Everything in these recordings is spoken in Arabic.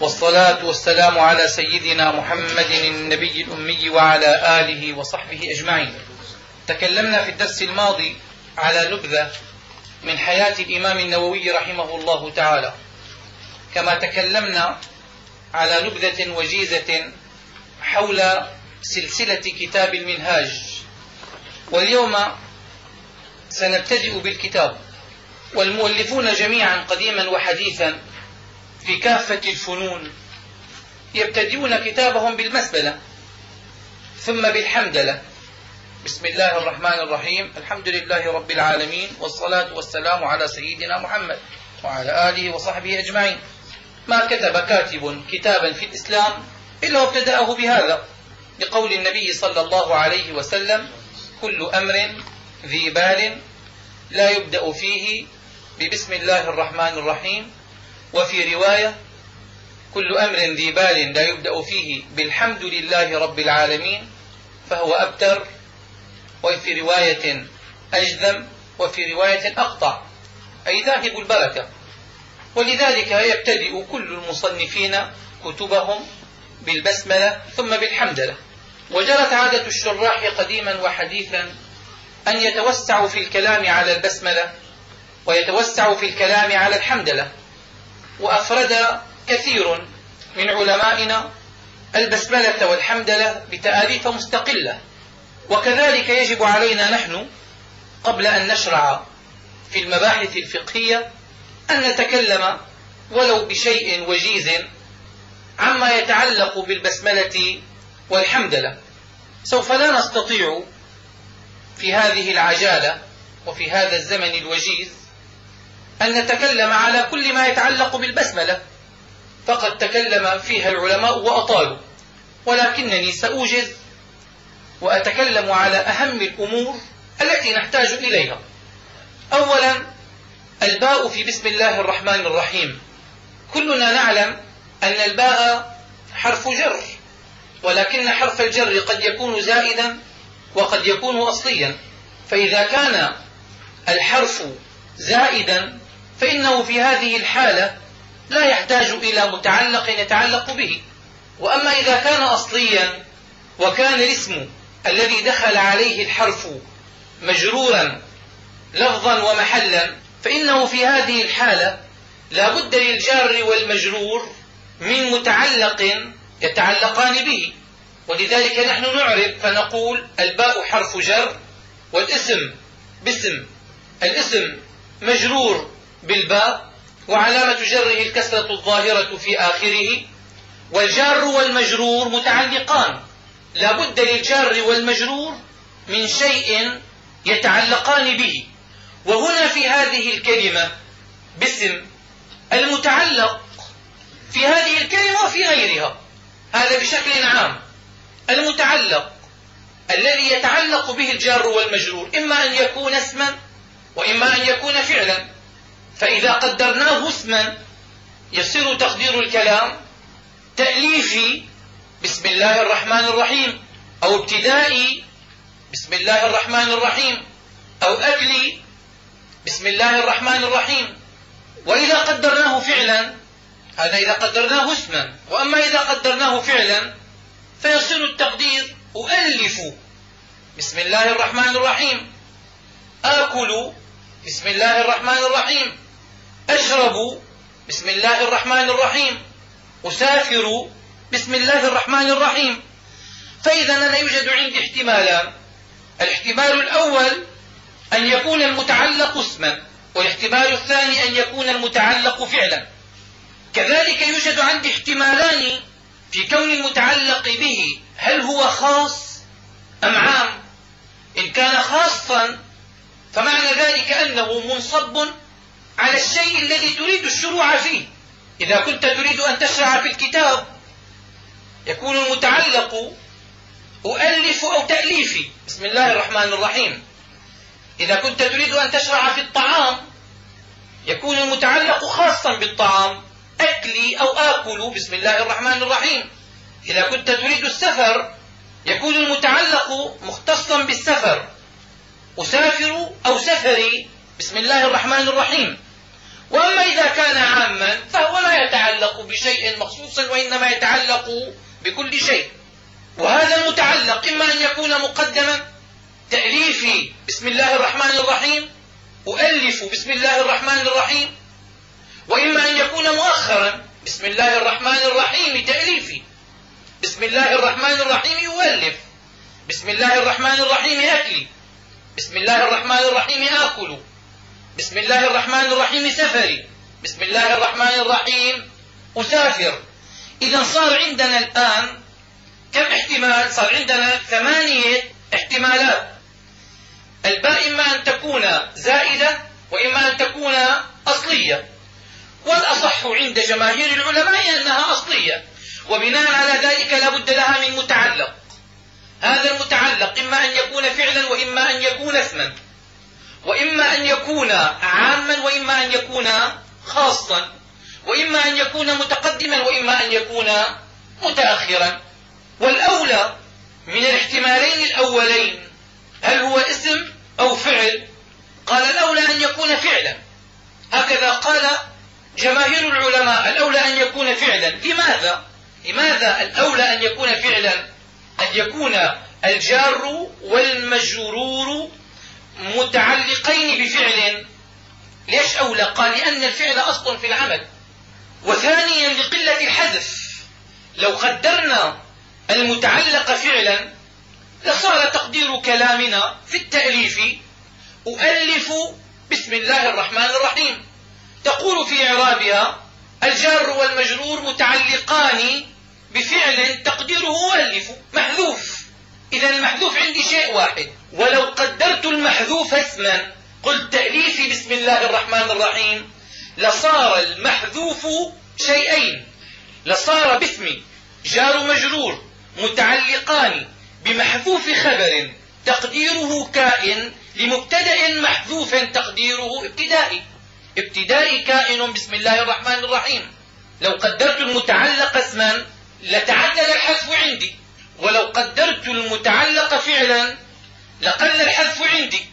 والصلاة والسلام على سيدنا محمد النبي الأمي وعلى آله وصحبه أجمعين. تكلمنا في الدرس الماضي على نبذة من حياة الإمام النووي رحمه الله تعالى. كما تكلمنا على نبذة وجيزة حول سلسلة كتاب المنهاج. واليوم سنبتدئ بالكتاب. والمؤلفون جميعا قديما وحديثا في كافة الفنون. يبتدئون كتابهم بالمسبلة ثم بالحمدلة. بسم الله الرحمن الرحيم. الحمد لله رب العالمين والصلاة والسلام على سيدنا محمد وعلى آله وصحبه أجمعين. ما كتب كاتب كتابا في الإسلام إلا وابتدأه بهذا لقول النبي صلى الله عليه وسلم كل أمر ذي بال لا يبدأ فيه ببسم الله الرحمن الرحيم وفي رواية كل أمر ذي بال لا يبدأ فيه بالحمد لله رب العالمين فهو أبتر وفي رواية أجذم وفي رواية أقطع أي ذاهب البركة. ولذلك يبتدئ كل المصنفين كتبهم بالبسملة ثم بالحمدلة. وجرت عادة الشراح قديما وحديثا أن يتوسعوا في الكلام على البسملة ويتوسعوا في الكلام على الحمدلة. وأفرد كثير من علمائنا البسملة والحمدلة بتآليف مستقلة. وكذلك يجب علينا نحن قبل أن نشرع في المباحث الفقهية أن نتكلم ولو بشيء وجيز عما يتعلق بالبسملة والحمدلة. سوف لا نستطيع في هذه العجالة وفي هذا الزمن الوجيز أن نتكلم على كل ما يتعلق بالبسملة. فقد تكلم فيها العلماء وأطالوا. ولكنني سأوجز وأتكلم على أهم الأمور التي نحتاج إليها. أولا الباء في بسم الله الرحمن الرحيم. كلنا نعلم أن الباء حرف جر ولكن حرف الجر قد يكون زائدا وقد يكون أصليا. فإذا كان الحرف زائدا فإنه في هذه الحالة لا يحتاج إلى متعلق يتعلق به. وأما إذا كان أصليا وكان الاسم الذي دخل عليه الحرف مجرورا لفظا ومحلا فإنه في هذه الحالة لا بد للجار والمجرور من متعلق يتعلقان به. ولذلك نحن نعرب فنقول الباء حرف جر والاسم باسم الاسم مجرور بالباء وعلامة جره الكسرة الظاهرة في آخره والجار والمجرور متعلقان. لا بد للجار والمجرور من شيء يتعلقان به. وهنا في هذه الكلمة باسم المتعلق في هذه الكلمة وفي غيرها. هذا بشكل عام. المتعلق الذي يتعلق به الجار والمجرور إما أن يكون اسما وإما أن يكون فعلا. فإذا قدرناه اسما يصير تقدير الكلام تأليفي بسم الله الرحمن الرحيم أو ابتدائي بسم الله الرحمن الرحيم أو أكلي بسم الله الرحمن الرحيم. وإذا قدرناه فعلا هذا إذا قدرناه اسما وأما إذا قدرناه فعلا فيصير التقدير أؤلف بسم الله الرحمن الرحيم. آكل بسم الله الرحمن الرحيم. أشرب بسم الله الرحمن الرحيم أسافر بسم الله الرحمن الرحيم. فإذا أنا يوجد عندي احتمالان الاحتمال الأول أن يكون المتعلق اسما والاحتمال الثاني أن يكون المتعلق فعلا. كذلك يوجد عندي احتمالان في كون المتعلق به هل هو خاص أم عام؟ إن كان خاصا فمعنى ذلك أنه منصب على الشيء الذي تريد الشروع فيه. إذا كنت تريد أن تشرع في الكتاب يكون المتعلق أؤلف أو تأليفي بسم الله الرحمن الرحيم. إذا كنت تريد أن تشرع في الطعام يكون المتعلق خاصا بالطعام. أكلي أو آكل بسم الله الرحمن الرحيم. إذا كنت تريد السفر يكون المتعلق مختصا بالسفر. أسافر أو سفري. بسم الله الرحمن الرحيم. وأما إذا كان عاما فهو لا يتعلق بشيء مخصوصا وإنما يتعلق بكل شيء. وهذا المتعلق إما أن يكون مقدما تأليفي بسم الله الرحمن الرحيم أؤلف بسم الله الرحمن الرحيم وإما أن يكون مؤخرا بسم الله الرحمن الرحيم تأليفي بسم الله الرحمن الرحيم يؤلف بسم الله الرحمن الرحيم أكلي بسم الله الرحمن الرحيم آكل بسم الله الرحمن الرحيم سفري. بسم الله الرحمن الرحيم أسافر. إذا صار عندنا الآن كم احتمال؟ صار عندنا ثمانية احتمالات. الباء إما أن تكون زائدة وإما أن تكون أصلية. والأصح عند جماهير العلماء أنها أصلية. وبناء على ذلك لا بد لها من متعلق. هذا المتعلق إما أن يكون فعلا وإما أن يكون اسما. وإما أن يكون عاما وإما أن يكون خاصا. وإما أن يكون متقدما وإما أن يكون متأخرا. والأولى من الاحتمالين الأولين هل هو اسم أو فعل؟ قال الأولى أن يكون فعلا. هكذا قال جماهير العلماء الأولى أن يكون فعلا. لماذا؟ لماذا الأولى أن يكون فعلا؟ أن يكون الجار والمجرور متعلقين بفعل ليش أولى؟ قال لأن الفعل أصل في العمل. وثانيا لقلة الحذف. لو قدرنا المتعلق فعلا لصار تقدير كلامنا في التأليف أؤلف بسم الله الرحمن الرحيم. تقول في إعرابها الجار والمجرور متعلقان بفعل تقديره ألف محذوف. إذا المحذوف عندي شيء واحد. ولو قدرت المحذوف اسما قلت تأليفي بسم الله الرحمن الرحيم. لصار المحذوف شيئين. لصار باسمي جار مجرور متعلقان بمحذوف خبر تقديره كائن لمبتدأ محذوف تقديره ابتدائي. ابتدائي كائن بسم الله الرحمن الرحيم. لو قدرت المتعلق اسما لتعدد الحذف عندي. ولو قدرت المتعلق فعلا لقل الحذف عندي.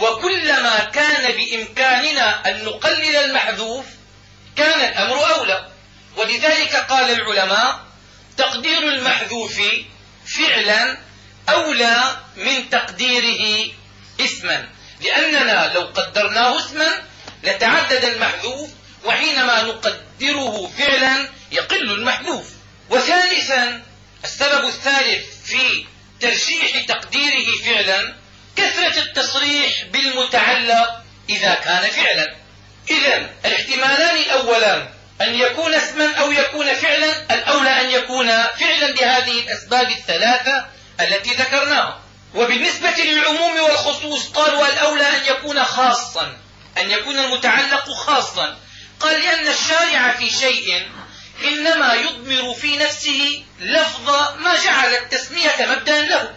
وكلما كان بإمكاننا أن نقلل المحذوف كان الأمر أولى. ولذلك قال العلماء تقدير المحذوف فعلا أولى من تقديره اسما لأننا لو قدرناه اسما لتعدد المحذوف وحينما نقدره فعلا يقل المحذوف. وثالثا السبب الثالث في ترشيح تقديره فعلا كثرة التصريح بالمتعلق إذا كان فعلا. إذا الاحتمالان الأولان أن يكون اسما أو يكون فعلا الأولى أن يكون فعلا بهذه الأسباب الثلاثة التي ذكرناها. وبالنسبة للعموم والخصوص قالوا الأولى أن يكون خاصا أن يكون المتعلق خاصا. قال لأن الشارع في شيء إنما يضمر في نفسه لفظ ما جعل التسمية مبدأ له.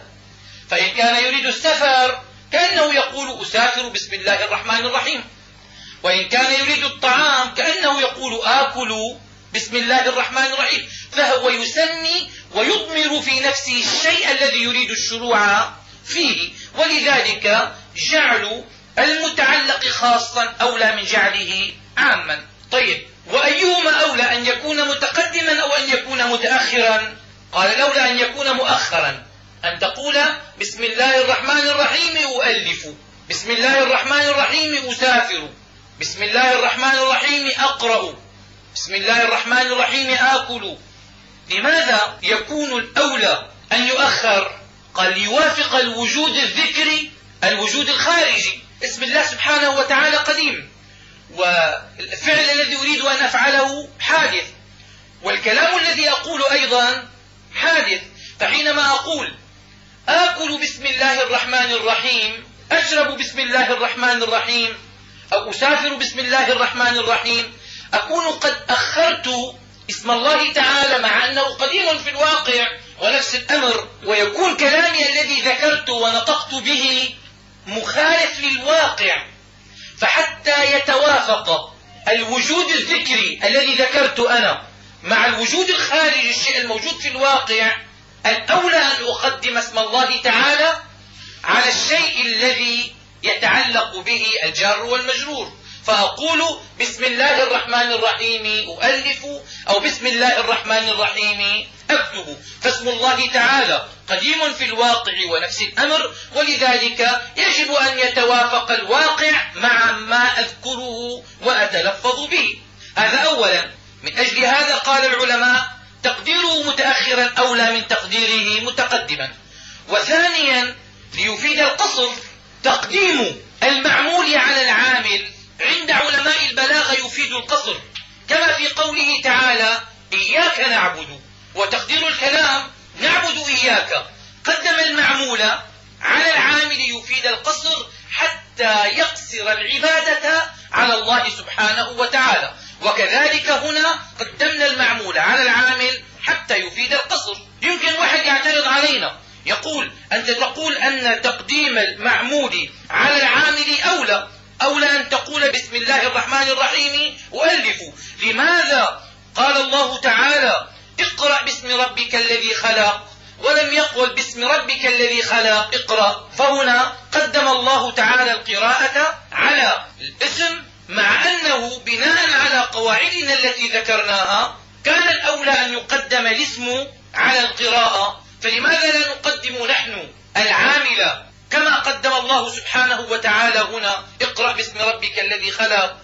فإن كان يريد السفر كأنه يقول أسافر بسم الله الرحمن الرحيم. وإن كان يريد الطعام كأنه يقول آكل بسم الله الرحمن الرحيم. فهو يسمي ويضمر في نفسه الشيء الذي يريد الشروع فيه. ولذلك جعل المتعلق خاصا أولى من جعله عاما. طيب. وأيهما أولى أن يكون متقدما أو أن يكون متأخرا؟ قال الأولى أن يكون مؤخرا. أن تقول بسم الله الرحمن الرحيم أؤلف. بسم الله الرحمن الرحيم أسافر. بسم الله الرحمن الرحيم أقرأ. بسم الله الرحمن الرحيم آكل. لماذا يكون الأولى أن يؤخر؟ قال ليوافق الوجود الذكري الوجود الخارجي. اسم الله سبحانه وتعالى قديم. والفعل الذي أريد أن أفعله حادث والكلام الذي أقول أيضا حادث. فحينما أقول آكل بسم الله الرحمن الرحيم أشرب بسم الله الرحمن الرحيم أو أسافر بسم الله الرحمن الرحيم أكون قد أخرت اسم الله تعالى مع أنه قديم في الواقع ونفس الأمر. ويكون كلامي الذي ذكرت ونطقت به مخالف للواقع. فحتى يتوافق الوجود الذكري الذي ذكرت أنا مع الوجود الخارجي الشيء الموجود في الواقع الأولى أن أقدم اسم الله تعالى على الشيء الذي يتعلق به الجار والمجرور. فأقول بسم الله الرحمن الرحيم أؤلف أو بسم الله الرحمن الرحيم أكتب فاسم الله تعالى قديم في الواقع ونفس الأمر ولذلك يجب أن يتوافق الواقع مع ما أذكره وأتلفظ به. هذا أولا. من أجل هذا قال العلماء تقديره متأخرا أولى من تقديره متقدما. وثانيا ليفيد القصر تقديم المعمول على العامل عند علماء البلاغة يفيد القصر كما في قوله تعالى إياك نعبد وتقدير الكلام نعبد إياك قدم المعمول على العامل يفيد القصر حتى يقصر العبادة على الله سبحانه وتعالى. وكذلك هنا قدمنا المعمول على العامل حتى يفيد القصر. يمكن واحد يعترض علينا يقول أنت تقول أن تقديم المعمول على العامل أولى أولى أن تقول بسم الله الرحمن الرحيم أؤلف لماذا قال الله تعالى اقرأ باسم ربك الذي خلق ولم يقل باسم ربك الذي خلق. اقرأ. فهنا قدم الله تعالى القراءة على الاسم مع أنه بناء على قواعدنا التي ذكرناها. كان الأولى أن يقدم الاسم على القراءة. فلماذا لا نقدم نحن العامل كما قدم الله سبحانه وتعالى هنا اقرأ باسم ربك الذي خلق.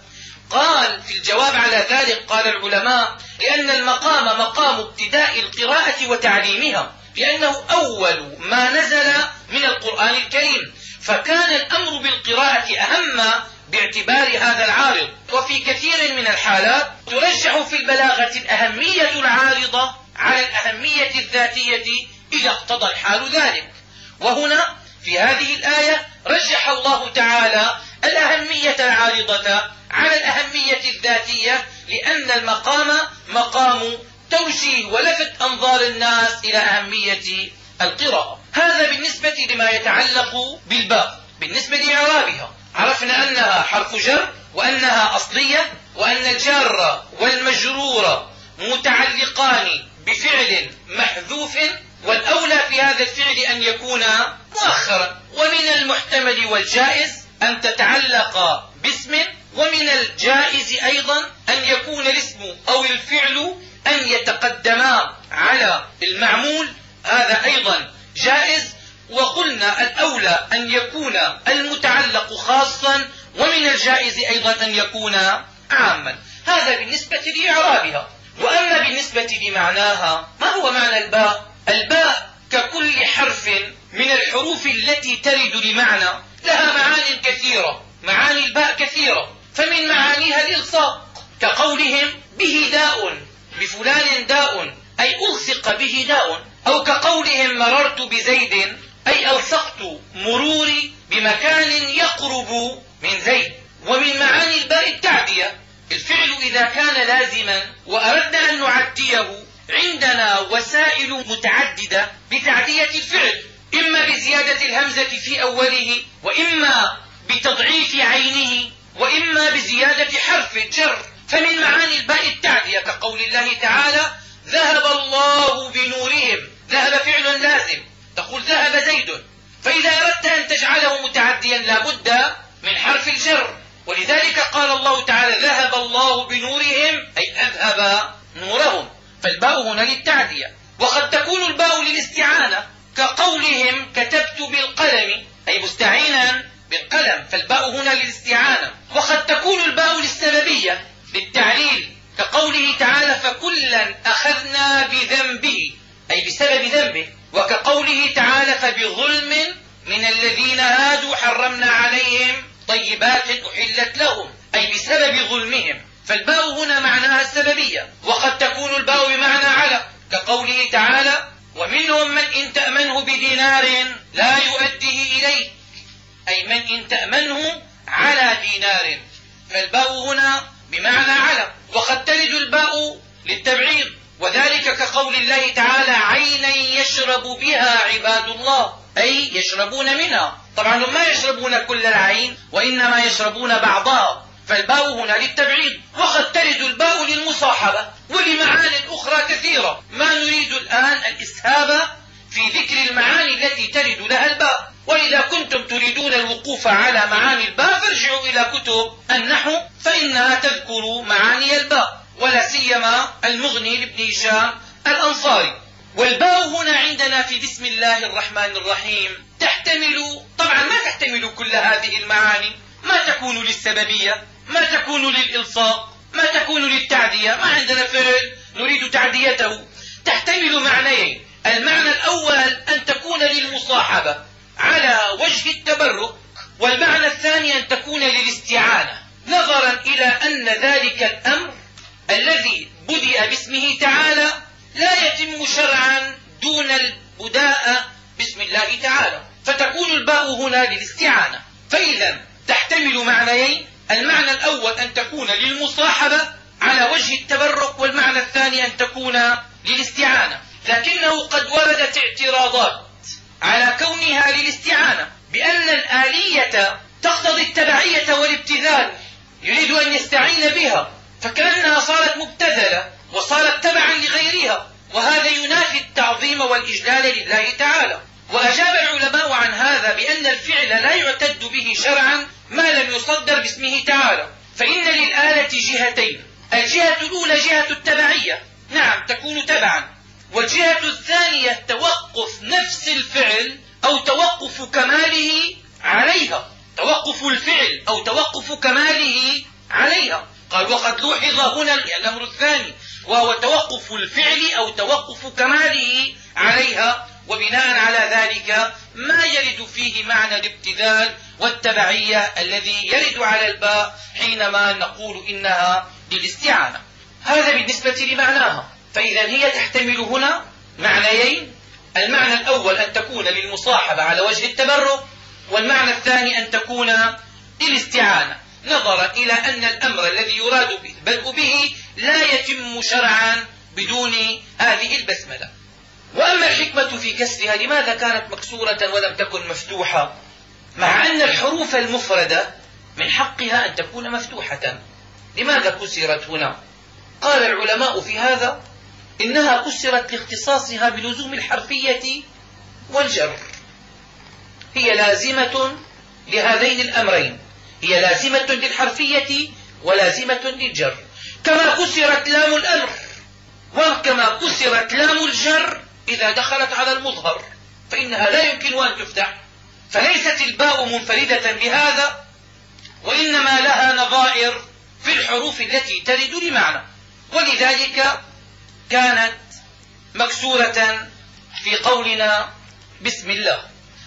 قال في الجواب على ذلك قال العلماء لأن المقام مقام ابتداء القراءة وتعليمها لأنه أول ما نزل من القرآن الكريم. فكان الأمر بالقراءة أهم باعتبار هذا العارض. وفي كثير من الحالات ترجح في البلاغة الأهمية العارضة على الأهمية الذاتية إذا اقتضى الحال ذلك. وهنا في هذه الآية رجح الله تعالى الأهمية العارضة على الأهمية الذاتية لأن المقام مقام توجيه ولفت أنظار الناس إلى أهمية القراءة. هذا بالنسبة لما يتعلق بالباء بالنسبة لإعرابها عرفنا أنها حرف جر وأنها أصلية وأن الجار والمجرور متعلقان بفعل محذوف والأولى في هذا الفعل أن يكون مؤخرا. ومن المحتمل والجائز أن تتعلق باسم ومن الجائز أيضا أن يكون الاسم أو الفعل أن يتقدما على المعمول. هذا أيضا جائز. وقلنا الأولى أن يكون المتعلق خاصا ومن الجائز أيضا أن يكون عاما. هذا بالنسبة لإعرابها. وأما بالنسبة لمعناها ما هو معنى الباء؟ الباء ككل حرف من الحروف التي ترد لمعنى لها معان كثيرة معاني الباء كثيرة. فمن معانيها الإلصاق كقولهم به داء بفلان داء أي ألصق به داء. أو كقولهم مررت بزيد أي ألصقت مروري بمكان يقرب من زيد. ومن معاني الباء التعدية الفعل إذا كان لازما وأردنا أن نعديه عندنا وسائل متعددة بتعدية الفعل إما بزيادة الهمزة في أوله وإما بتضعيف عينه وإما بزيادة حرف الجر فمن معاني الباء التعدية كقول الله تعالى ذهب الله بنورهم ذهب فعل لازم. تقول ذهب زيد فإذا أردت أن تجعله متعديا لا بد من حرف الجر. ولذلك قال الله تعالى ذهب الله بنورهم أي أذهب فالباء هنا للتعدية وقد تكون الباء للاستعانة كقولهم كتبت بالقلم أي مستعينا بالقلم فالباء هنا للاستعانة. وقد تكون الباء للسببية للتعليل كقوله تعالى فكلا أخذنا بذنبه أي بسبب ذنبه. وكقوله تعالى فبظلم من الذين هادوا حرمنا عليهم طيبات أحلت لهم أي بسبب ظلمهم. فالباء هنا معناها السببية وقد تكون الباء بمعنى على كقوله تعالى ومنهم من إن تأمنه بدينار لا يؤديه إليك. أي من إن تأمنه على دينار. فالباء هنا بمعنى على وقد تلد الباء للتبعيض وذلك كقول الله تعالى عينا يشرب بها عباد الله. أي يشربون منها. طبعا هم ما يشربون كل العين وإنما يشربون بعضها. فالباء هنا للتبعيد. وقد ترد الباء للمصاحبة ولمعان أخرى كثيرة. ما نريد الآن الإسهاب في ذكر المعاني التي ترد لها الباء. وإذا كنتم تريدون الوقوف على معاني الباء فارجعوا إلى كتب النحو فإنها تذكر معاني الباء ولا سيما المغني لابن هشام الأنصاري. والباء هنا عندنا في بسم الله الرحمن الرحيم. تحتمل طبعا ما تحتمل كل هذه المعاني. ما تكون للسببية؟ ما تكون للإلصاق ما تكون للتعدية ما عندنا فعل نريد تعديته. تحتمل معنيين. المعنى الأول أن تكون للمصاحبة على وجه التبرك والمعنى الثاني أن تكون للاستعانة. نظرا إلى أن ذلك الأمر الذي بدأ باسمه تعالى لا يتم شرعا دون البداء باسم الله تعالى. فتكون الباء هنا للاستعانة. فإذا تحتمل معنيين المعنى الأول أن تكون للمصاحبة على وجه التبرك والمعنى الثاني أن تكون للاستعانة. لكنه قد وردت اعتراضات على كونها للاستعانة بأن الآلية تقتضي التبعية والابتذال يريد أن يستعين بها. فكأنها صارت مبتذلة وصارت تبعا لغيرها وهذا ينافي التعظيم والإجلال لله تعالى. وأجاب العلماء عن هذا بأن الفعل لا يعتد به شرعا ما لم يصدر باسمه تعالى. فإن للآلة جهتين الجهة الأولى جهة التبعية. نعم تكون تبعا. والجهة الثانية توقف نفس الفعل أو توقف كماله عليها. توقف الفعل أو توقف كماله عليها. قال وقد لوحظ هنا الأمر الثاني وهو توقف الفعل أو توقف كماله عليها. وبناء على ذلك ما يرد فيه معنى الابتذال والتبعية الذي يرد على الباء حينما نقول إنها للاستعانة. هذا بالنسبة لمعناها. فإذا هي تحتمل هنا معنيين. المعنى الأول أن تكون للمصاحبة على وجه التبرك والمعنى الثاني أن تكون للاستعانة. نظرا إلى أن الأمر الذي يراد البدء به لا يتم شرعا بدون هذه البسملة. وأما الحكمة في كسرها لماذا كانت مكسورة ولم تكن مفتوحة؟ مع أن الحروف المفردة من حقها أن تكون مفتوحة. لماذا كسرت هنا؟ قال العلماء في هذا إنها كسرت لاختصاصها بلزوم الحرفية والجر. هي لازمة لهذين الأمرين. هي لازمة للحرفية ولازمة للجر. كما كسرت لام الأمر وكما كسرت لام الجر إذا دخلت على المظهر فإنها لا يمكن أن تفتح. فليست الباء منفردة بهذا وإنما لها نظائر في الحروف التي ترد لمعنى. ولذلك كانت مكسورة في قولنا بسم الله.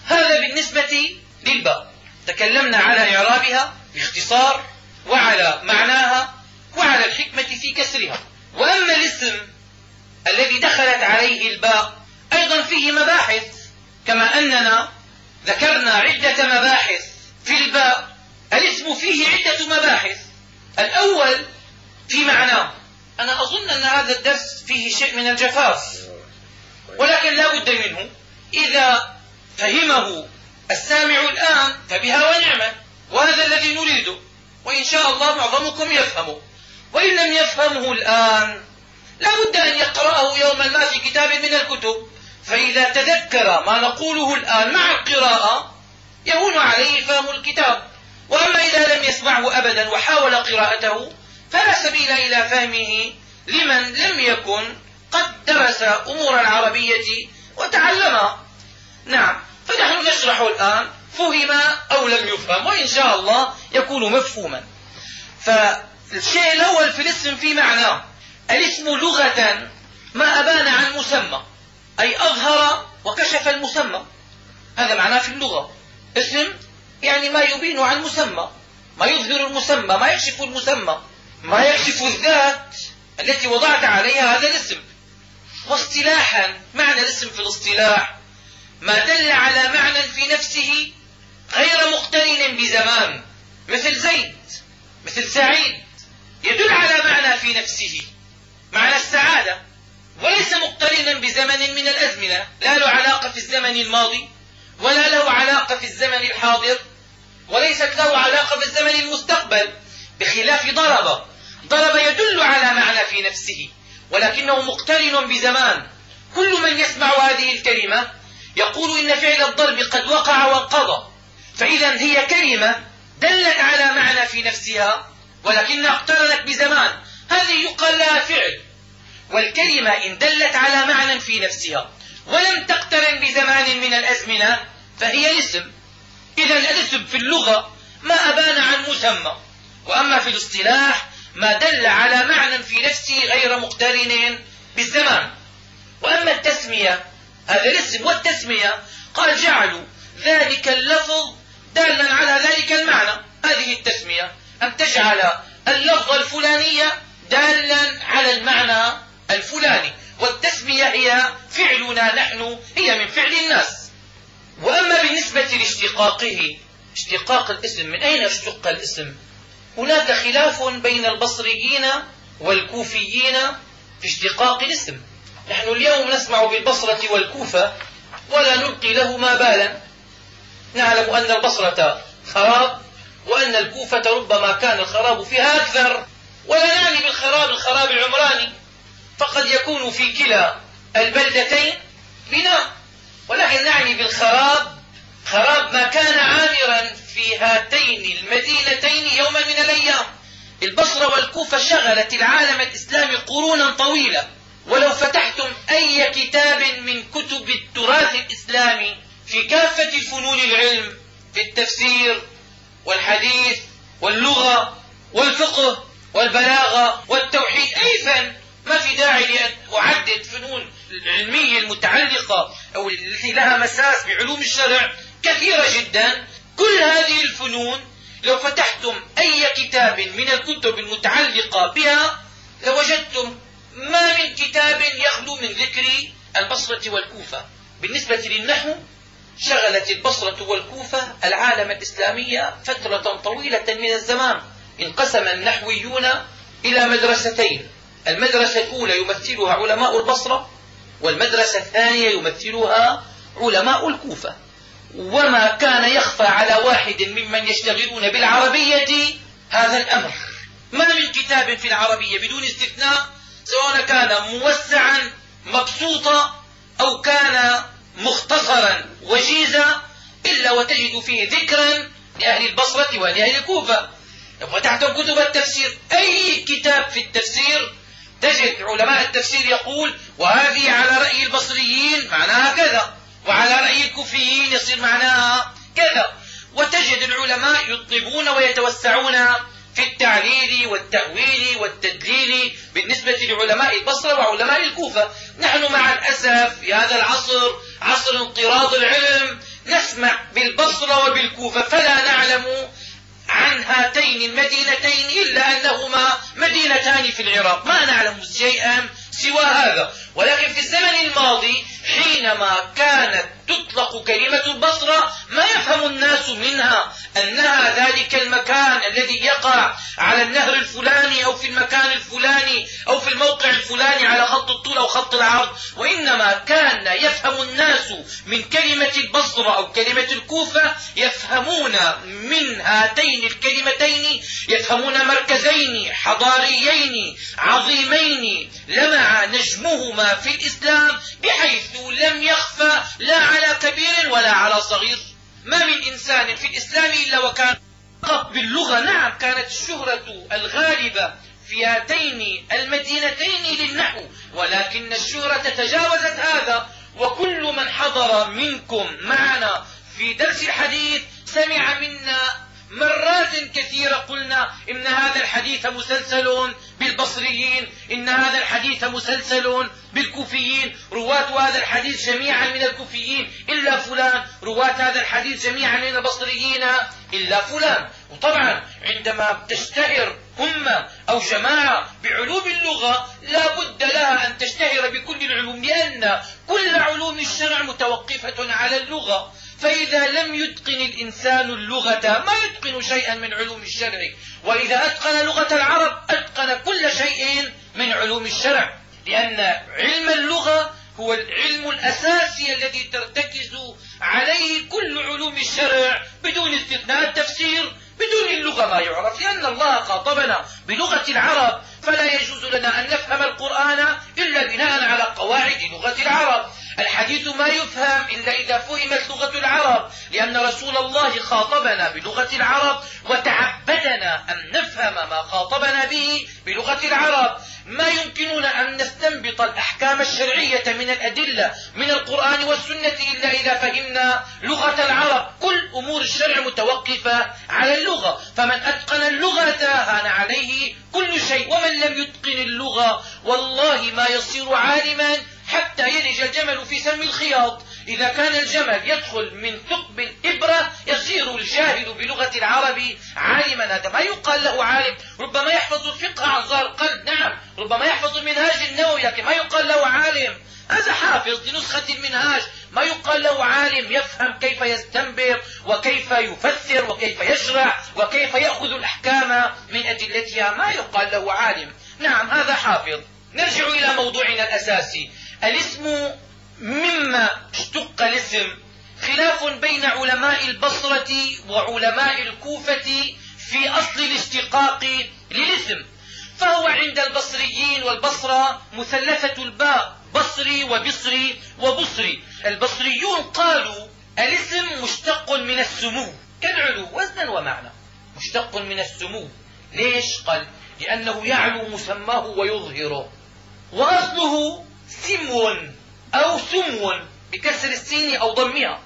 هذا بالنسبة للباء. تكلمنا على إعرابها باختصار وعلى معناها وعلى الحكمة في كسرها. وأما الاسم الذي دخلت عليه الباء أيضا فيه مباحث كما أننا ذكرنا عدة مباحث في الباء الاسم فيه عدة مباحث. الأول في معناه أنا أظن أن هذا الدرس فيه شيء من الجفاف ولكن لا بد منه. إذا فهمه السامع الآن فبها ونعمة وهذا الذي نريده وإن شاء الله معظمكم يفهمه. وإن لم يفهمه الآن لا بد أن يقرأه يوما ما في كتاب من الكتب. فإذا تذكر ما نقوله الآن مع القراءة يهون عليه فهم الكتاب. وأما إذا لم يسمعه أبدا وحاول قراءته فلا سبيل إلى فهمه لمن لم يكن قد درس أمور العربية وتعلمها نعم فنحن نشرح الآن فهم أو لم يفهم وإن شاء الله يكون مفهوما. فالشيء الأول في الاسم في معناه الاسم لغة ما أبان عن مسمى أي أظهر وكشف المسمى. هذا معناه في اللغة. اسم يعني ما يبين عن مسمى ما يظهر المسمى ما يكشف المسمى. ما يكشف. الذات التي وضعت عليها هذا الاسم. واصطلاحا معنى الاسم في الاصطلاح ما دل على معنى في نفسه غير مقترن بزمان مثل زيد مثل سعيد يدل على معنى في نفسه. معنى السعادة. وليس مقترنا بزمن من الأزمنة. لا له علاقة في الزمن الماضي ولا له علاقة في الزمن الحاضر وليست له علاقة بالزمن المستقبل بخلاف ضرب. ضرب يدل على معنى في نفسه ولكنه مقترن بزمان. كل من يسمع هذه الكلمة يقول إن فعل الضرب قد وقع وانقضى. فإذا هي كلمة دلت على معنى في نفسها ولكنها اقترنت بزمان. هذه يقال لها فعل. والكلمة إن دلت على معنى في نفسها ولم تقترن بزمان من الأزمنة فهي اسم إذا الاسم في اللغة ما أبان عن مسمى. وأما في الاصطلاح ما دل على معنى في نفسه غير مقترن بالزمان. وأما التسمية هذا الاسم والتسمية قال جعلوا ذلك اللفظ دالا على ذلك المعنى. هذه التسمية أن تجعل اللفظ الفلاني دالا على المعنى الفلاني والتسمية هي فعلنا نحن هي من فعل الناس. وأما بالنسبة لاشتقاقه اشتقاق الاسم من أين اشتق الاسم؟ هناك خلاف بين البصريين والكوفيين في اشتقاق الاسم. نحن اليوم نسمع بالبصرة والكوفة ولا نلقي لهما بالا. نعلم أن البصرة خراب وأن الكوفة ربما كان الخراب فيها أكثر. ولا نعني بالخراب الخراب العمراني. فقد يكون في كلا البلدتين بناء ولكن نعني بالخراب. خراب ما كان عامرا في هاتين المدينتين يوما من الأيام. البصرة والكوفة شغلت العالم الإسلامي قرونا طويلة ولو فتحتم أي كتاب من كتب التراث الإسلامي في كافة فنون العلم في التفسير والحديث واللغة والفقه والبلاغة والتوحيد. أي فن ما في داعي لأن أعدد فنون العلمية المتعلقة أو التي لها مساس بعلوم الشرع كثيرة جدا. كل هذه الفنون لو فتحتم أي كتاب من الكتب المتعلقة بها لوجدتم ما من كتاب يخلو من ذكر البصرة والكوفة. بالنسبة للنحو شغلت البصرة والكوفة العالم الإسلامي فترة طويلة من الزمان. انقسم النحويون إلى مدرستين. المدرسة الأولى يمثلها علماء البصرة والمدرسة الثانية يمثلها علماء الكوفة. وما كان يخفى على واحد ممن يشتغلون بالعربية هذا الأمر. ما من كتاب في العربية بدون استثناء سواء كان موسعا مبسوطا أو كان مختصرا وجيزا إلا وتجد فيه ذكرا لأهل البصرة ولأهل الكوفة. لو كتب التفسير. أي كتاب في التفسير تجد علماء التفسير يقول وهذه على رأي البصريين معناها كذا وعلى رأي الكوفيين يصير معناها كذا. وتجد العلماء يطلبون ويتوسعون في التعليل والتأويل والتدليل بالنسبة لعلماء البصرة وعلماء الكوفة. نحن مع الأسف في هذا العصر عصر انقراض العلم نسمع بالبصرة وبالكوفة فلا نعلم عن هاتين المدينتين إلا أنهما مدينتان في العراق. ما نعلم شيئا سوى هذا. ولكن في الزمن الماضي حينما كانت تطلق كلمة البصرة ما يفهم الناس منها أنها ذلك المكان الذي يقع على النهر الفلاني أو في المكان الفلاني أو في الموقع الفلاني على خط الطول أو خط العرض. وإنما كان يفهم الناس من كلمة البصرة أو كلمة الكوفة يفهمون من هاتين الكلمتين يفهمون مركزين حضاريين عظيمين لمع نجمهما في الإسلام بحيث لم يخفى لا على كبير ولا على صغير. ما من إنسان في الإسلام إلا وكان فقط باللغة. نعم كانت الشهرة الغالبة في هاتين المدينتين للنحو ولكن الشهرة تجاوزت هذا وكل من حضر منكم معنا في درس الحديث سمع منا مرات كثيرة قلنا إن هذا الحديث مسلسل بالبصريين إن هذا الحديث مسلسل بالكوفيين رواة هذا الحديث جميعا من الكوفيين إلا فلان رواة هذا الحديث جميعا من البصريين إلا فلان. وطبعا عندما تشتهر أمة أو جماعة بعلوم اللغة لا بد لها أن تشتهر بكل العلوم لأن كل علوم الشرع متوقفة على اللغة. فإذا لم يتقن الإنسان اللغة ما يتقن شيئا من علوم الشرع. وإذا أتقن لغة العرب أتقن كل شيء من علوم الشرع. لأن علم اللغة هو العلم الأساسي الذي ترتكز عليه كل علوم الشرع بدون استثناء التفسير بدون اللغة ما يعرف. لأن الله خاطبنا بلغة العرب فلا يجوز لنا أن نفهم القرآن إلا بناء على قواعد لغة العرب. والحديث ما يفهم إلا إذا فهمت لغة العرب لأن رسول الله خاطبنا بلغة العرب وتعبدنا أن نفهم ما خاطبنا به بلغة العرب. ما يمكننا أن نستنبط الأحكام الشرعية من الأدلة من القرآن والسنة إلا إذا فهمنا لغة العرب. كل أمور الشرع متوقفة على اللغة. فمن أتقن اللغة هان عليه كل شيء. ومن لم يتقن اللغة والله ما يصير عالما حتى يلج الجمل في سم الخياط. إذا كان الجمل يدخل من ثقب الإبرة يصير الجاهل بلغة العرب عالما هذا ما يقال له عالم؟ ربما يحفظ الفقه عن ظهر قلب. نعم ربما يحفظ منهاج النووي لكن ما يقال له عالم. هذا حافظ لنسخة المنهاج. ما يقال له عالم يفهم كيف يستنبط وكيف يفسر وكيف يشرع وكيف يأخذ الأحكام من أدلتها. ما يقال له عالم. نعم هذا حافظ. نرجع إلى موضوعنا الأساسي. الاسم مما اشتق الاسم خلاف بين علماء البصرة وعلماء الكوفة في أصل الاشتقاق للاسم. فهو عند البصريين والبصرة مثلثة الباء بصري وبصري وبصري. البصريون قالوا الاسم مشتق من السمو. كالعلو وزنا ومعنى. مشتق من السمو. ليش؟ قال لأنه يعلو مسماه ويظهره. وأصله سمو أو سمو بكسر السين أو ضمها.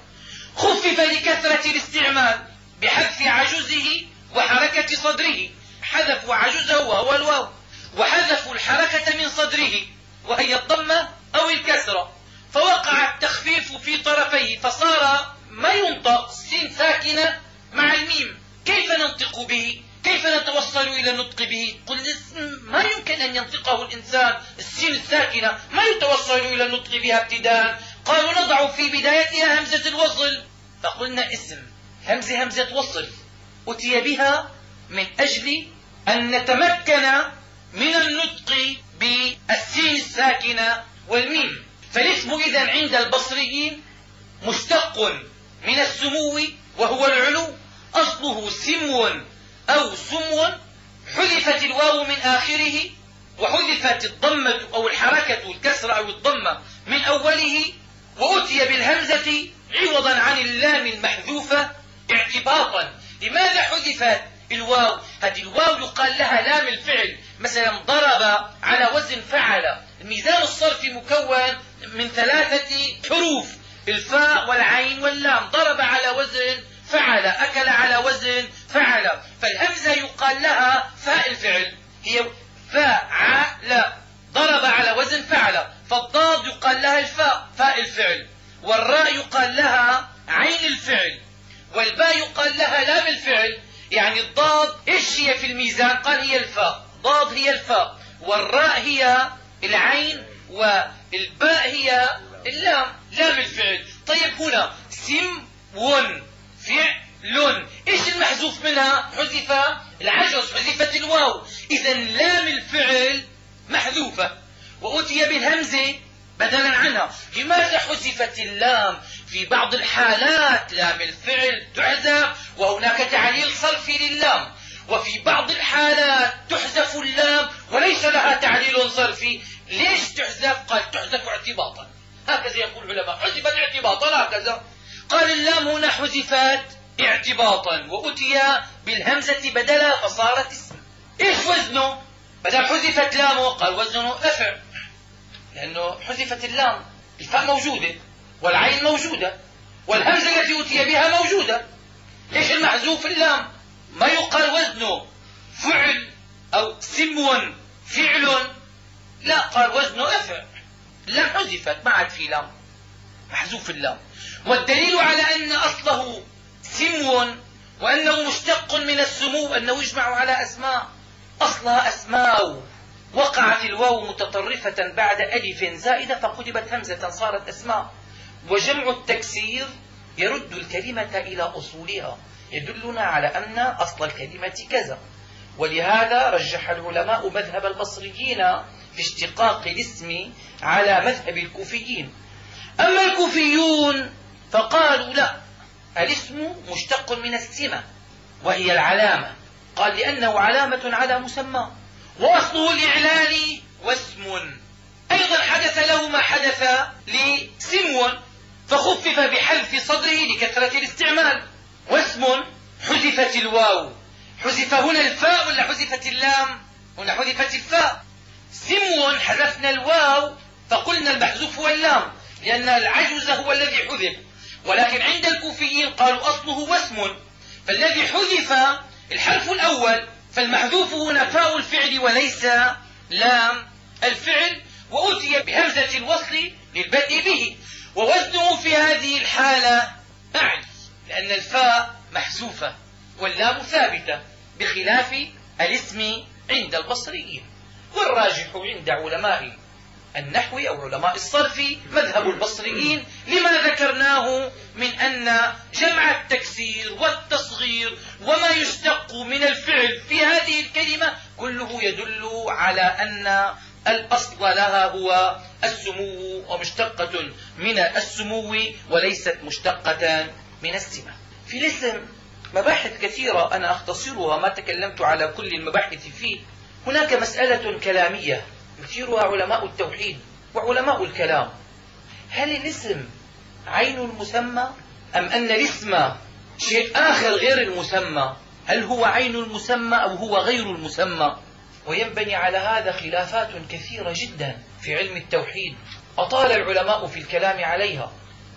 خفف لكثرة الاستعمال بحذف عجزه وحركة صدره. حذفوا عجزه وهو الواو. وحذفوا الحركة من صدره وهي الضمة أو الكسرة فوقع التخفيف في طرفيه فصار ما ينطق سين ساكنة مع الميم. كيف ننطق به؟ كيف نتوصل إلى النطق به؟ قل ما يمكن أن ينطقه الإنسان؟ السين الساكنة ما يتوصل إلى النطق بها ابتداء؟ قالوا نضع في بدايتها همزة الوصل. فقلنا اسم همزة همزة وصل أتي بها من أجل أن نتمكن من النطق بالسين الساكنة والميم. فالاسم إذا عند البصريين مشتق من السمو وهو العلو أصله سمو أو سمو حذفت الواو من آخره وحذفت الضمة أو الحركة الكسر أو الضمة من أوله وأتي بالهمزة عوضا عن اللام المحذوفة اعتباطا. لماذا حذفت الواو؟ هذه الواو يقال لها لام الفعل. مثلا ضرب على وزن فعل. الميزان الصرفي مكون من ثلاثة حروف الفاء والعين واللام. ضرب على وزن فعل أكل على وزن فعل. فالهمزة يقال لها فاء الفعل. هي فعل. ضرب على وزن فعل. فالضاد يقال لها الفاء فاء الفعل. والراء يقال لها عين الفعل. والباء يقال لها لام الفعل. يعني الضاد إيش هي في الميزان؟ قال هي الفاء. ضاد هي الفاء. والراء هي العين والباء هي اللام لام الفعل. طيب هنا سم ون. فعل إيش المحذوف منها؟ حذف العجز حذفت الواو. اذا لام الفعل محذوفة. وأتي بالهمزه بدلا عنها. لماذا حذفت اللام؟ في بعض الحالات لام الفعل تحذف وهناك تعليل صرفي للام. وفي بعض الحالات تحذف اللام وليس لها تعليل صرفي ليش تحذف؟ قال تحذف اعتباطا. هكذا يقول العلماء. حذفت اعتباطا هكذا. قال اللام هنا حذفت اعتباطا وأتي بالهمزة بدلا فصارت اسم. إيش وزنه؟ بدل حذفت لامه قال وزنه افع لأنه حذفت اللام الفاء موجودة والعين موجودة والهمزة التي أتي بها موجودة. إيش المحذوف اللام؟ ما يقال وزنه فعل أو سمو فعل. لا قال وزنه افع اللام حذفت ما عاد في لام. محذوف اللام. والدليل على أن أصله سمو وأنه مشتق من السمو أنه يجمع على أسماء. أصلها أسماء. وقعت الواو متطرفة بعد ألف زائدة فقلبت همزة صارت أسماء. وجمع التكسير يرد الكلمة إلى أصولها. يدلنا على أن أصل الكلمة كذا. ولهذا رجح العلماء مذهب البصريين في اشتقاق الاسم على مذهب الكوفيين. أما الكوفيون فقالوا لا الاسم مشتق من السمة وهي العلامة. قال لأنه علامة على مسمى. وأصله الإعلان واسم. أيضا حدث له ما حدث سمو فخفف بحذف صدره لكثرة الاستعمال. واسم حذفت الواو. حذف هنا الفاء ولا حذفت اللام؟ هنا حذفت الفاء. سمو حذفنا الواو فقلنا المحذوف هو اللام لأن العجز هو الذي حذف. ولكن عند الكوفيين قالوا أصله واسم. فالذي حذف الحرف الأول فالمحذوف هنا فاء الفعل وليس لام الفعل وأتي بهمزة الوصل للبدء به. ووزنه في هذه الحالة أعلى لأن الفاء محذوفة واللام ثابتة بخلاف الاسم عند البصريين. والراجح عند علماء النحو أو علماء الصرف مذهب البصريين لما ذكرناه من أن جمع التكسير والتصغير وما يشتق من الفعل في هذه الكلمة كله يدل على أن الأصل لها هو السمو ومشتقة من السمو وليست مشتقة من السمة. في الاسم مباحث كثيرة أنا أختصرها ما تكلمت على كل المباحث فيه. هناك مسألة كلامية. يثيرها علماء التوحيد وعلماء الكلام. هل الاسم عين المسمى أم أن الاسم شيء آخر غير المسمى؟ هل هو عين المسمى أو هو غير المسمى؟ وينبني على هذا خلافات كثيرة جدا في علم التوحيد أطال العلماء في الكلام عليها.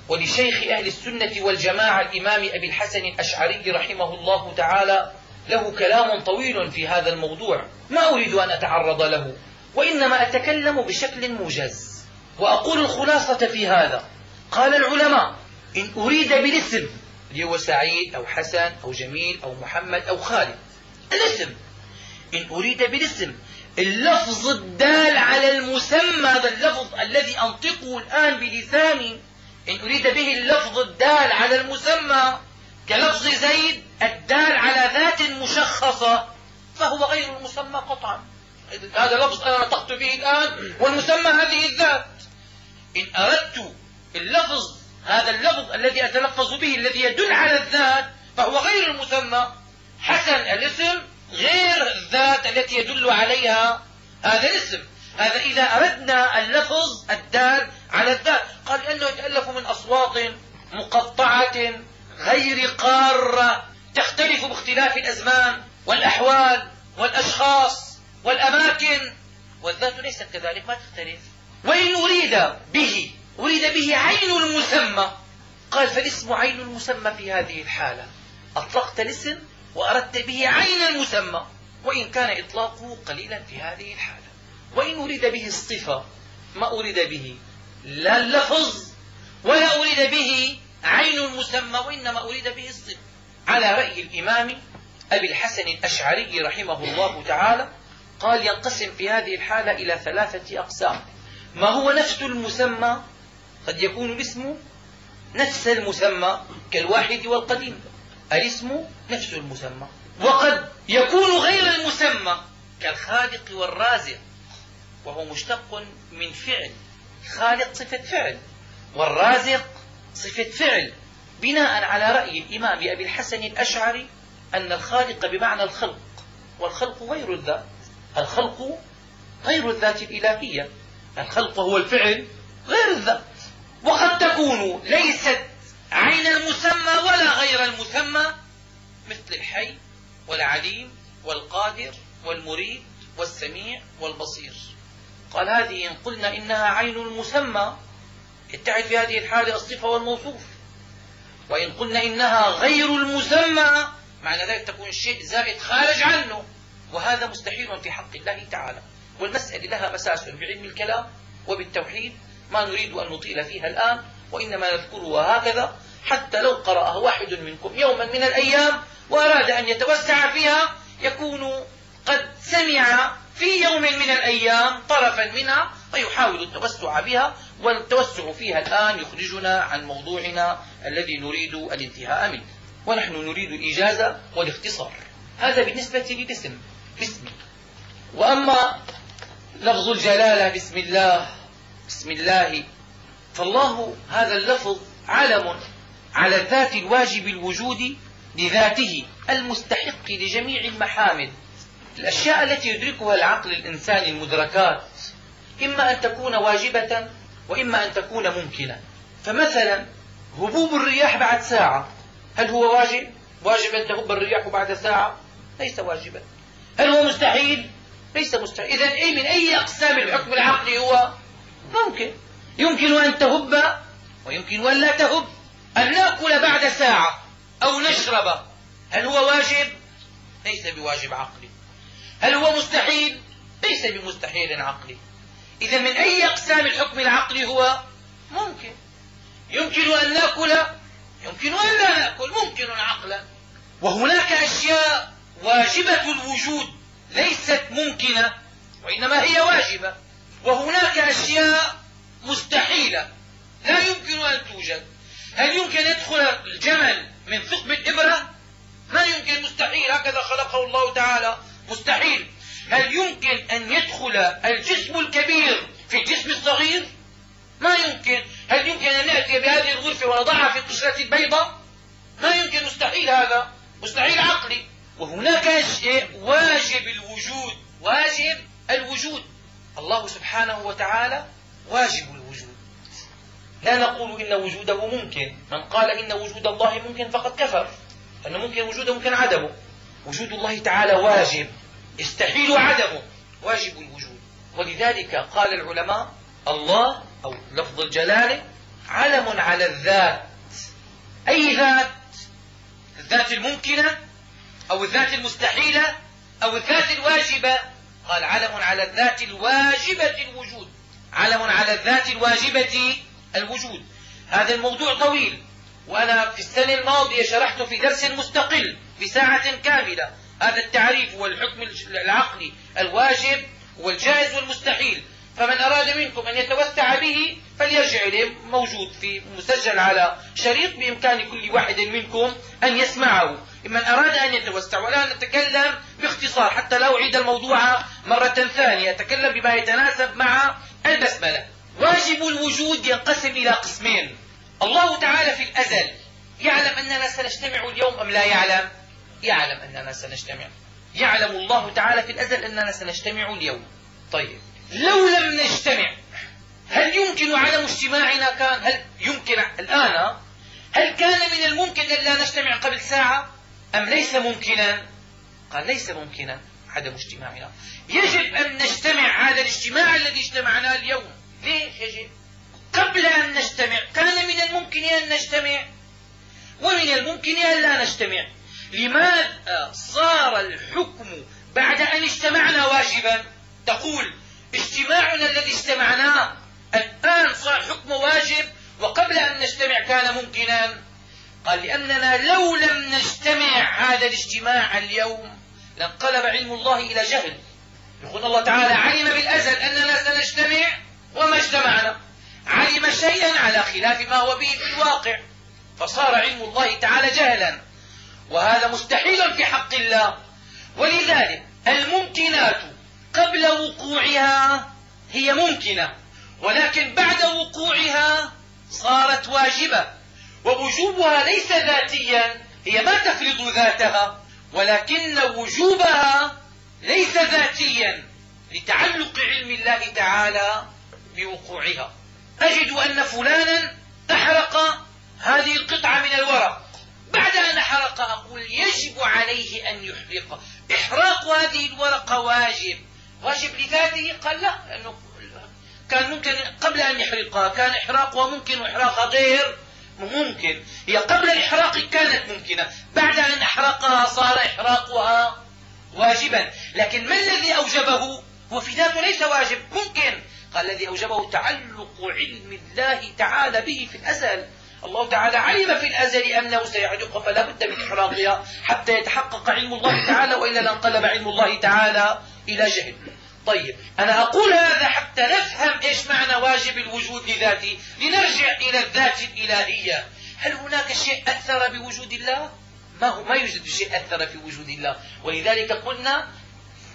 ولشيخ أهل السنة والجماعة الإمام أبي الحسن الأشعري رحمه الله تعالى له كلام طويل في هذا الموضوع. ما أريد أن أتعرض له. وإنما أتكلم بشكل موجز وأقول الخلاصة في هذا. قال العلماء إن أريد بالاسم اللي هو سعيد أو حسن أو جميل أو محمد أو خالد. الاسم. إن أريد بالاسم اللفظ الدال على المسمى هذا اللفظ الذي أنطقه الآن بلساني إن أريد به اللفظ الدال على المسمى كلفظ زيد الدال على ذات مشخصة فهو غير المسمى قطعا. هذا لفظ أنا نطقت به الآن والمسمى هذه الذات. إن أردت اللفظ هذا اللفظ الذي أتلفظ به الذي يدل على الذات فهو غير المسمى. حسن الاسم غير الذات التي يدل عليها هذا الاسم. هذا إذا أردنا اللفظ الدال على الذات. قال لأنه يتألف من أصوات مقطعة غير قارة تختلف باختلاف الأزمان والأحوال والأشخاص. والأماكن والذات ليست كذلك ما تختلف. وإن أريد به أريد به عين المسمى. قال فالاسم عين المسمى في هذه الحالة. أطلقت الاسم وأردت به عين المسمى. وإن كان إطلاقه قليلا في هذه الحالة. وإن أريد به الصفة ما أريد به؟ لا اللفظ. ولا أريد به عين المسمى وإنما أريد به الصفة. على رأي الإمام أبي الحسن الأشعري رحمه الله تعالى قال ينقسم في هذه الحالة إلى ثلاثة أقسام. ما هو نفس المسمى؟ قد يكون الاسم نفس المسمى كالواحد والقديم. الاسم نفس المسمى. وقد يكون غير المسمى كالخالق والرازق. وهو مشتق من فعل. خالق صفة فعل. والرازق صفة فعل. بناء على رأي الإمام أبي الحسن الأشعري أن الخالق بمعنى الخلق. والخلق غير الذات. الخلق غير الذات الإلهية. الخلق هو الفعل غير الذات. وقد تكون ليست عين المسمى ولا غير المسمى مثل الحي والعليم والقادر والمريد والسميع والبصير. قال هذه إن قلنا إنها عين المسمى يتعد في هذه الحالة الصفة والموصوف. وإن قلنا إنها غير المسمى معنى ذلك تكون الشيء زائد خارج عنه. وهذا مستحيل في حق الله تعالى. والمسألة لها مساس بعلم الكلام وبالتوحيد ما نريد أن نطيل فيها الآن وإنما نذكرها هكذا حتى لو قرأها واحد منكم يوما من الأيام وأراد أن يتوسع فيها يكون قد سمع في يوم من الأيام طرفا منها ويحاول التوسع بها والتوسع فيها الآن يخرجنا عن موضوعنا الذي نريد الانتهاء منه. ونحن نريد الإجازة والاختصار. هذا بالنسبة للاسم. باسم وأما لفظ الجلالة بسم الله بسم الله فالله هذا اللفظ علم على الذات الواجب الوجود لذاته المستحق لجميع المحامد الأشياء التي يدركها العقل الإنساني المدركات إما أن تكون واجبة وإما أن تكون ممكنة. فمثلا هبوب الرياح بعد ساعة. هل هو واجب؟ واجب أن تهب الرياح بعد ساعة؟ ليس واجبا. هل هو مستحيل؟ ليس مستحيل. إذا أي من أي أقسام الحكم العقلي هو ممكن. يمكن أن تهب ويمكن أن لا تهب. أن نأكل بعد ساعة أو نشرب. هل هو واجب؟ ليس بواجب عقلي. هل هو مستحيل؟ ليس بمستحيل عقلي. إذا من أي أقسام الحكم العقلي هو ممكن. يمكن أن نأكل يمكن أن لا نأكل ممكن عقلا. وهناك أشياء واجبة الوجود ليست ممكنة وإنما هي واجبة. وهناك أشياء مستحيلة لا يمكن أن توجد. هل يمكن أن يدخل الجمل من ثقب الإبرة؟ ما يمكن مستحيل. هكذا خلقه الله تعالى. مستحيل. هل يمكن أن يدخل الجسم الكبير في الجسم الصغير؟ ما يمكن. هل يمكن أن نأتي بهذه الغرفة ونضعها في قشرة البيضة ما يمكن. مستحيل هذا. مستحيل عقلي. وهناك شيء واجب الوجود واجب الوجود. الله سبحانه وتعالى واجب الوجود. لا نقول إن وجوده ممكن. من قال إن وجود الله ممكن فقد كفر. أن ممكن وجوده ممكن عدمه. وجود الله تعالى واجب. يستحيل عدمه. واجب الوجود. ولذلك قال العلماء الله أو لفظ الجلالة علم على الذات. أي ذات؟ الذات الممكنة أو الذات المستحيلة أو الذات الواجبة. قال علم على الذات الواجبة الوجود. علم على الذات الواجبة الوجود. هذا الموضوع طويل. وأنا في السنة الماضية شرحته في درس مستقل في ساعة كاملة. هذا التعريف والحكم العقلي الواجب والجائز والمستحيل. فمن أراد منكم أن يتوسع به فليرجع إليه موجود في مسجل على شريط بإمكان كل واحد منكم أن يسمعه. من أراد أن يتوسع ولا نتكلم باختصار حتى لا أعيد الموضوع مرة ثانية. أتكلم بما يتناسب مع البسملة. واجب الوجود ينقسم إلى قسمين. الله تعالى في الأزل يعلم أننا سنجتمع اليوم أم لا يعلم؟ يعلم أننا سنجتمع. يعلم الله تعالى في الأزل أننا سنجتمع اليوم. طيب لو لم نجتمع هل يمكن عدم اجتماعنا كان هل يمكن الآن هل كان من الممكن أن لا نجتمع قبل ساعة؟ أم ليس ممكنا؟ قال ليس ممكنا عدم اجتماعنا. يجب أن نجتمع هذا الاجتماع الذي اجتمعنا اليوم. ليش يجب؟ قبل أن نجتمع كان من الممكن أن نجتمع. ومن الممكن أن لا نجتمع. لماذا صار الحكم بعد أن اجتمعنا واجبا؟ تقول اجتماعنا الذي اجتمعناه الآن صار حكم واجب وقبل أن نجتمع كان ممكنا. قال لأننا لو لم نجتمع هذا الاجتماع اليوم لانقلب علم الله إلى جهل. يقول الله تعالى علم بالأزل أننا سنجتمع وما اجتمعنا. علم شيئا على خلاف ما هو به في الواقع. فصار علم الله تعالى جهلا. وهذا مستحيل في حق الله. ولذلك الممكنات قبل وقوعها هي ممكنة ولكن بعد وقوعها صارت واجبة. ووجوبها ليس ذاتيا هي ما تفرض ذاتها ولكن وجوبها ليس ذاتيا لتعلق علم الله تعالى بوقوعها. أجد أن فلانا أحرق هذه القطعة من الورق. بعد أن أحرق أقول يجب عليه أن يحرق. إحراق هذه الورقة واجب. واجب لذاته؟ قال لا لأنه كان ممكن قبل أن يحرقها كان إحراقها ممكن وإحراقها غير. ممكن. هي قبل الإحراق كانت ممكنة. بعد أن أحرقها صار إحراقها واجبا. لكن ما الذي أوجبه؟ هو في ذاته ليس واجب. ممكن. قال الذي أوجبه تعلق علم الله تعالى به في الأزل. الله تعالى علم في الأزل أنه سيحرقها فلا بد من إحراقها حتى يتحقق علم الله تعالى وإلا لانقلب علم الله تعالى إلى جهل طيب أنا أقول هذا حتى نفهم إيش معنى واجب الوجود لذاته لنرجع إلى الذات الإلهية. هل هناك شيء أثر بوجود الله؟ ما هو ما يوجد شيء أثر في وجود الله. ولذلك قلنا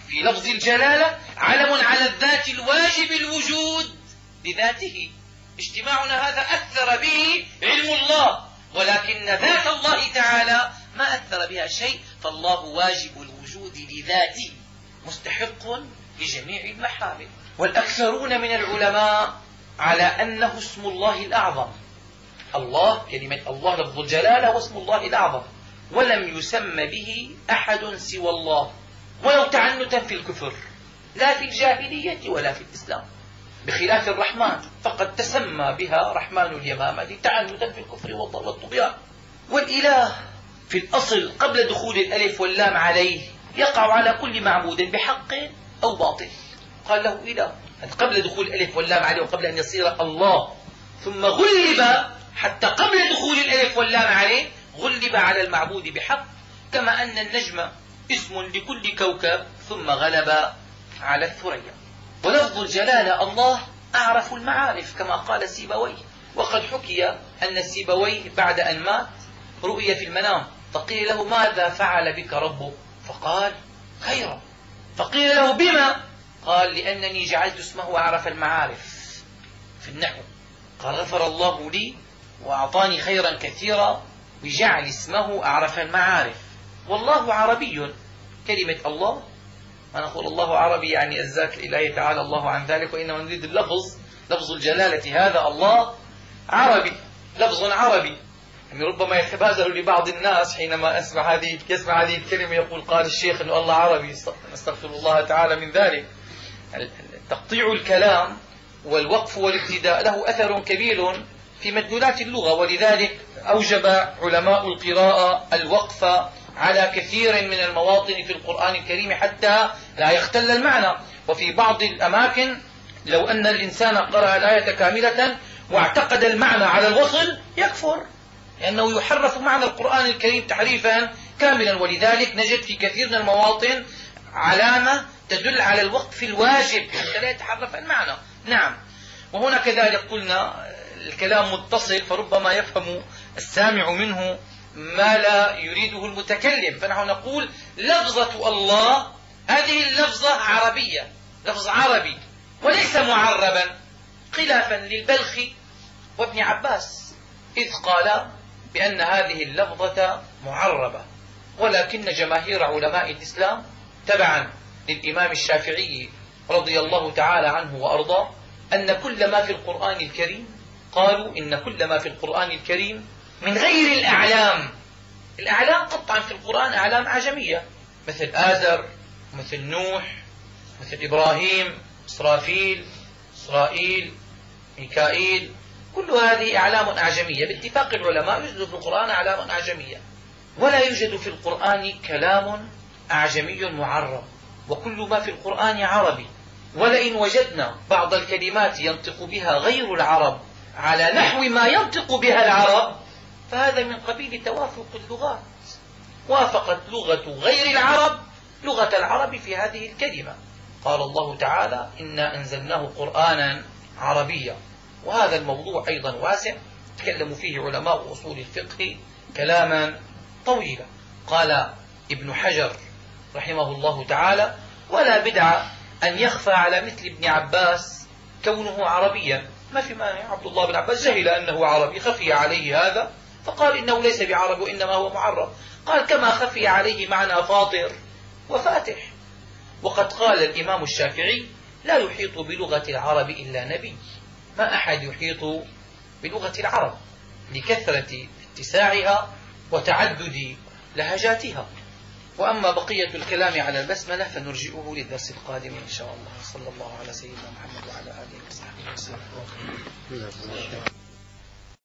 في لفظ الجلالة علم على الذات الواجب الوجود لذاته. اجتماعنا هذا أثر به علم الله. ولكن ذات الله تعالى ما أثر بها شيء. فالله واجب الوجود لذاته. مستحق لجميع المحامد والأكثرون من العلماء على أنه اسم الله الأعظم. الله كلمة الله لفظ الجلالة واسم الله الأعظم. ولم يسم به أحد سوى الله. ولو تعنتا في الكفر. لا في الجاهلية ولا في الإسلام. بخلاف الرحمن فقد تسمى بها رحمن اليمامة تعنتا في الكفر والطغيان. والإله في الأصل قبل دخول الألف واللام عليه يقع على كل معبود بحق أو باطل. قال له إله قبل دخول الألف واللام عليه وقبل أن يصير الله ثم غلب حتى قبل دخول الألف واللام عليه غلب على المعبود بحق كما أن النجم اسم لكل كوكب ثم غلب على الثريا. ولفظ الجلالة الله أعرف المعارف كما قال سيبويه وقد حكي أن سيبويه بعد أن مات رؤي في المنام فقيل له ماذا فعل بك ربك؟ فقال خيرا. فقيل له بما؟ قال لأنني جعلت اسمه أعرف المعارف في النحو. قال غفر الله لي وأعطاني خيرا كثيرا بجعل اسمه أعرف المعارف. والله عربي. كلمة الله ما نقول الله عربي يعني الذات الإلهي تعالى الله عن ذلك وإنما نريد اللفظ لفظ الجلالة. هذا الله عربي لفظ عربي. يعني ربما يتبادر لبعض الناس حينما أسمع هذه يسمع هذه الكلمة يقول قال الشيخ إنه الله عربي نستغفر الله تعالى من ذلك. تقطيع الكلام والوقف والابتداء له أثر كبير في مدلولات اللغة ولذلك أوجب علماء القراءة الوقف على كثير من المواطن في القرآن الكريم حتى لا يختل المعنى. وفي بعض الأماكن لو أن الإنسان قرأ الآية كاملة واعتقد المعنى على الوصل يكفر. لأنه يحرف معنى القرآن الكريم تحريفا كاملا ولذلك نجد في كثير من المواطن علامة تدل على الوقف الواجب. حتى لا يتحرف المعنى. نعم. وهنا كذلك قلنا الكلام متصل فربما يفهم السامع منه ما لا يريده المتكلم. فنحن نقول لفظة الله هذه اللفظة عربية لفظ عربي وليس معربا. خلافا للبلخي وابن عباس إذ قال بأن هذه اللفظة معربة ولكن جماهير علماء الإسلام تبعا للإمام الشافعي رضي الله تعالى عنه وأرضاه أن كل ما في القرآن الكريم قالوا إن كل ما في القرآن الكريم من غير الأعلام. الأعلام قطعا في القرآن أعلام أعجمية مثل آزر مثل نوح مثل إبراهيم إسرافيل إسرائيل ميكائيل. كل هذه أعلام أعجمية باتفاق العلماء يوجد في القرآن أعلام أعجمية. ولا يوجد في القرآن كلام أعجمي معرب. وكل ما في القرآن عربي. ولئن وجدنا بعض الكلمات ينطق بها غير العرب على نحو ما ينطق بها العرب فهذا من قبيل توافق اللغات. وافقت لغة غير العرب لغة العرب في هذه الكلمة. قال الله تعالى إنا أنزلناه قرآنا عربيا. وهذا الموضوع أيضا واسع. تكلم فيه علماء أصول الفقه كلاما طويلا. قال ابن حجر رحمه الله تعالى ولا بدعة أن يخفى على مثل ابن عباس كونه عربيا. ما في مانع. عبد الله بن عباس جهل أنه عربي. خفي عليه هذا. فقال إنه ليس بعربي وإنما هو معرب. قال كما خفي عليه معنى فاطر وفاتح. وقد قال الإمام الشافعي لا يحيط بلغة العرب إلا نبي. ما أحد يحيط بلغة العرب لكثرة اتساعها وتعدد لهجاتها. وأما بقية الكلام على البسملة فنرجئه للدرس القادم إن شاء الله. صلى الله على سيدنا محمد وعلى آله وصحبه وسلم.